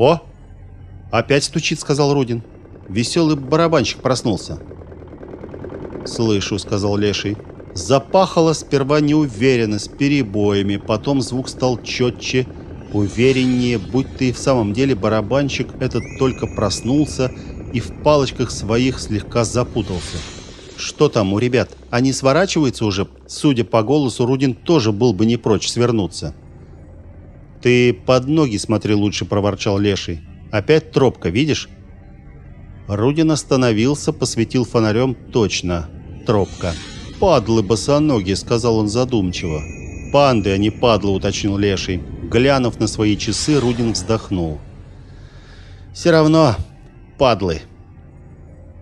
«О, опять стучит», — сказал Рудин. «Веселый барабанщик проснулся». «Слышу», — сказал Леший. Запахало сперва неуверенно, с перебоями, потом звук стал четче, увереннее, будь ты в самом деле барабанщик этот только проснулся и в палочках своих слегка запутался. Что там у ребят? Они сворачиваются уже? Судя по голосу, Рудин тоже был бы не прочь свернуться. «Ты под ноги смотри лучше», — проворчал Леший. «Опять тропка, видишь?» Рудин остановился, посветил фонарем точно. Тропка. «Падлы босоногие», — сказал он задумчиво. «Панды, а не падлы», — уточнил Леший. Глянув на свои часы, Рудин вздохнул. «Все равно падлы».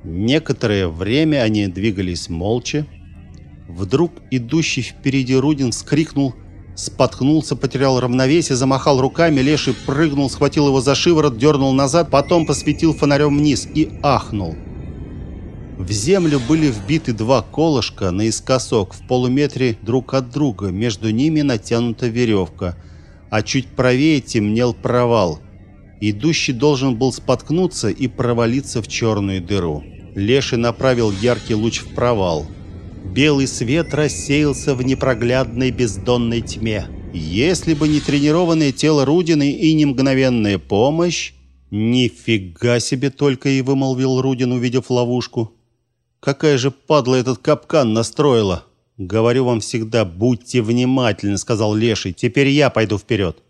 Некоторое время они двигались молча. Вдруг идущий впереди Рудин вскрикнул, споткнулся, потерял равновесие, замахал руками, Леший прыгнул, схватил его за шиворот, дернул назад, потом посветил фонарем вниз и ахнул. В землю были вбиты два колышка наискосок в полуметре друг от друга, между ними натянута веревка, а чуть правее темнел провал. Идущий должен был споткнуться и провалиться в черную дыру. Леший направил яркий луч в провал. Белый свет рассеялся в непроглядной бездонной тьме. Если бы не тренированное тело Рудины и не мгновенная помощь... «Нифига себе только и вымолвил Рудин, увидев ловушку. Какая же падла этот капкан настроила!» «Говорю вам всегда, будьте внимательны», — сказал Леший. «Теперь я пойду вперед».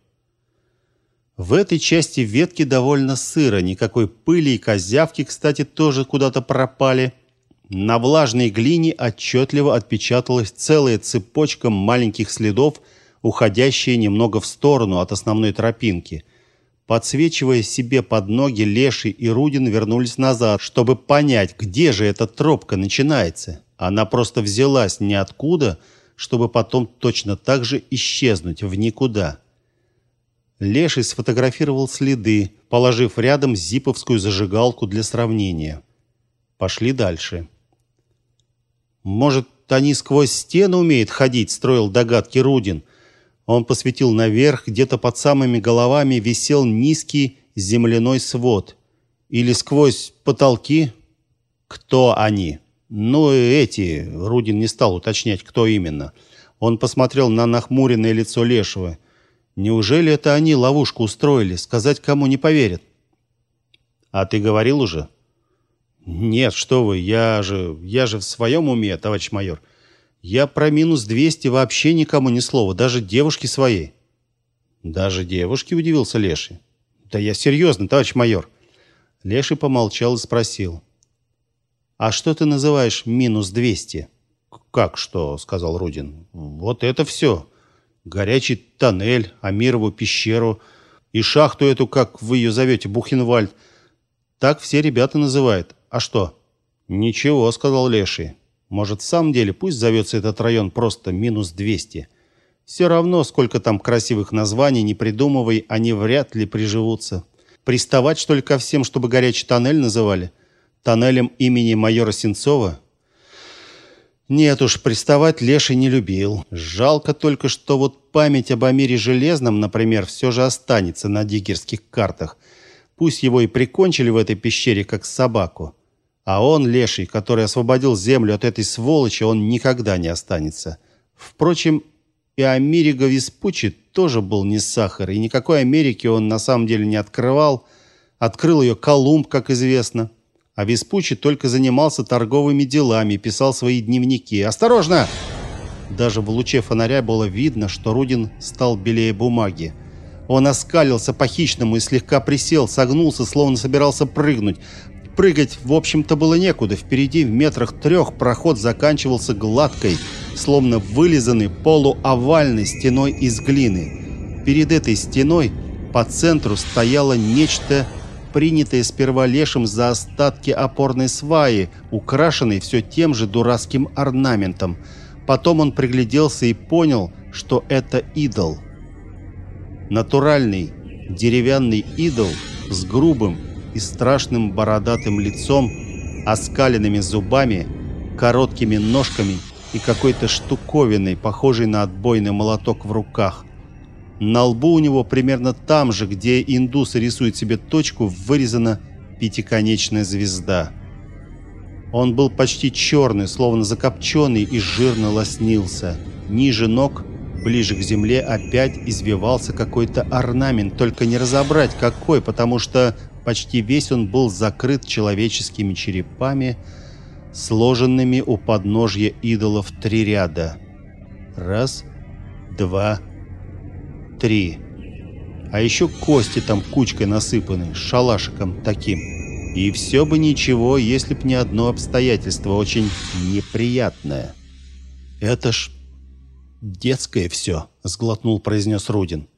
В этой части ветки довольно сыро, никакой пыли и козявки, кстати, тоже куда-то пропали. На влажной глине отчетливо отпечаталась целая цепочка маленьких следов, уходящие немного в сторону от основной тропинки. Подсвечивая себе под ноги, Леший и Рудин вернулись назад, чтобы понять, где же эта тропка начинается. Она просто взялась ниоткуда, чтобы потом точно так же исчезнуть в никуда. Леший сфотографировал следы, положив рядом зиповскую зажигалку для сравнения. Пошли дальше. Может, они сквозь стены умеют ходить, строил догадки Рудин. Он посветил наверх, где-то под самыми головами висел низкий земляной свод. Или сквозь потолки? Кто они? Ну, эти, Рудин не стал уточнять, кто именно. Он посмотрел на нахмуренное лицо Лешего. Неужели это они ловушку устроили? Сказать кому не поверят. А ты говорил уже? Нет, что вы, я же, я же в своем уме, товарищ майор. Я про минус 200 вообще никому ни слова, даже девушке своей. Даже девушке, удивился Леший. Да я серьезно, товарищ майор. Леший помолчал и спросил. А что ты называешь минус 200? Как что, сказал Рудин. Вот это все горячий тоннель, Амирову пещеру и шахту эту, как вы ее зовете, Бухенвальд. Так все ребята называют. А что? Ничего, сказал Леший. Может, в самом деле пусть зовется этот район просто минус 200. Все равно, сколько там красивых названий не придумывай, они вряд ли приживутся. Приставать, что ли, ко всем, чтобы горячий тоннель называли? Тоннелем имени майора Сенцова? Нет уж, приставать Леший не любил. Жалко только, что вот память об Амире Железном, например, все же останется на диггерских картах. Пусть его и прикончили в этой пещере, как собаку. А он, Леший, который освободил землю от этой сволочи, он никогда не останется. Впрочем, и Америка Веспуччи тоже был не сахар, и никакой Америки он на самом деле не открывал. Открыл ее Колумб, как известно а Веспуччи только занимался торговыми делами, писал свои дневники. «Осторожно!» Даже в луче фонаря было видно, что Рудин стал белее бумаги. Он оскалился по-хищному и слегка присел, согнулся, словно собирался прыгнуть. Прыгать, в общем-то, было некуда. Впереди, в метрах трех, проход заканчивался гладкой, словно вылизанной полуовальной стеной из глины. Перед этой стеной по центру стояло нечто принятые сперва лешим за остатки опорной сваи, украшенной все тем же дурацким орнаментом. Потом он пригляделся и понял, что это идол. Натуральный деревянный идол с грубым и страшным бородатым лицом, оскаленными зубами, короткими ножками и какой-то штуковиной, похожей на отбойный молоток в руках. На лбу у него примерно там же, где индусы рисуют себе точку, вырезана пятиконечная звезда. Он был почти черный, словно закопченный и жирно лоснился. Ниже ног, ближе к земле, опять извивался какой-то орнамент, только не разобрать какой, потому что почти весь он был закрыт человеческими черепами, сложенными у подножья идолов три ряда. Раз, два, три. А еще кости там кучкой насыпаны, шалашиком таким. И все бы ничего, если б не одно обстоятельство очень неприятное. «Это ж детское все», — сглотнул, произнес Рудин.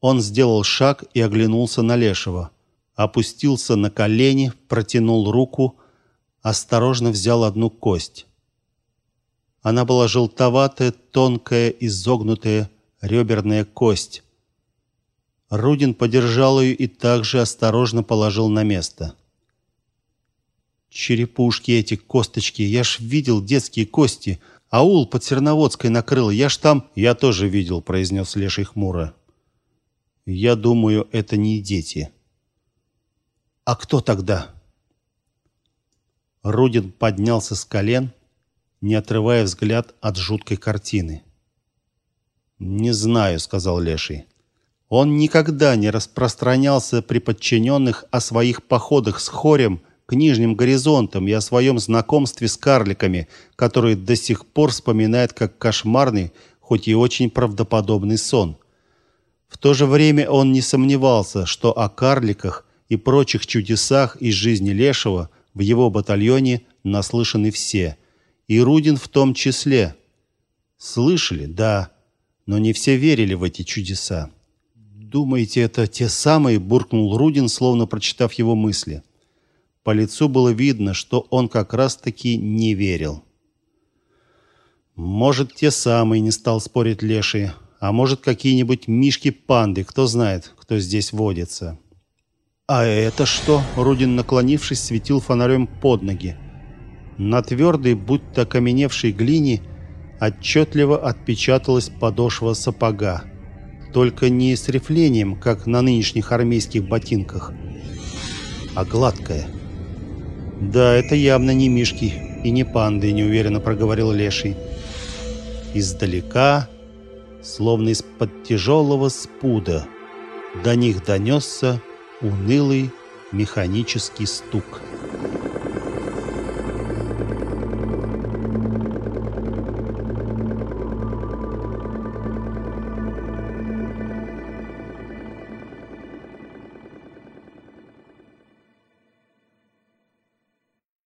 Он сделал шаг и оглянулся на Лешего. Опустился на колени, протянул руку, осторожно взял одну кость. Она была желтоватая, тонкая, изогнутая, реберная кость. Рудин подержал ее и также осторожно положил на место. Черепушки эти, косточки, я ж видел детские кости. Аул под Серноводской накрыл, я ж там... Я тоже видел, произнес Леший хмуро. Я думаю, это не дети. А кто тогда? Рудин поднялся с колен, не отрывая взгляд от жуткой картины. «Не знаю», — сказал Леший. Он никогда не распространялся при подчиненных о своих походах с хорем к нижним горизонтам и о своем знакомстве с карликами, которые до сих пор вспоминает как кошмарный, хоть и очень правдоподобный сон. В то же время он не сомневался, что о карликах и прочих чудесах из жизни Лешего в его батальоне наслышаны все, и Рудин в том числе. Слышали, да, но не все верили в эти чудеса. «Думаете, это те самые?» – буркнул Рудин, словно прочитав его мысли. По лицу было видно, что он как раз-таки не верил. «Может, те самые», – не стал спорить Леший. «А может, какие-нибудь мишки-панды, кто знает, кто здесь водится». «А это что?» – Рудин, наклонившись, светил фонарем под ноги. На твердой, будто окаменевшей глине – отчетливо отпечаталась подошва сапога. Только не с рифлением, как на нынешних армейских ботинках, а гладкая. «Да, это явно не мишки и не панды», — неуверенно проговорил Леший. Издалека, словно из-под тяжелого спуда, до них донесся унылый механический стук.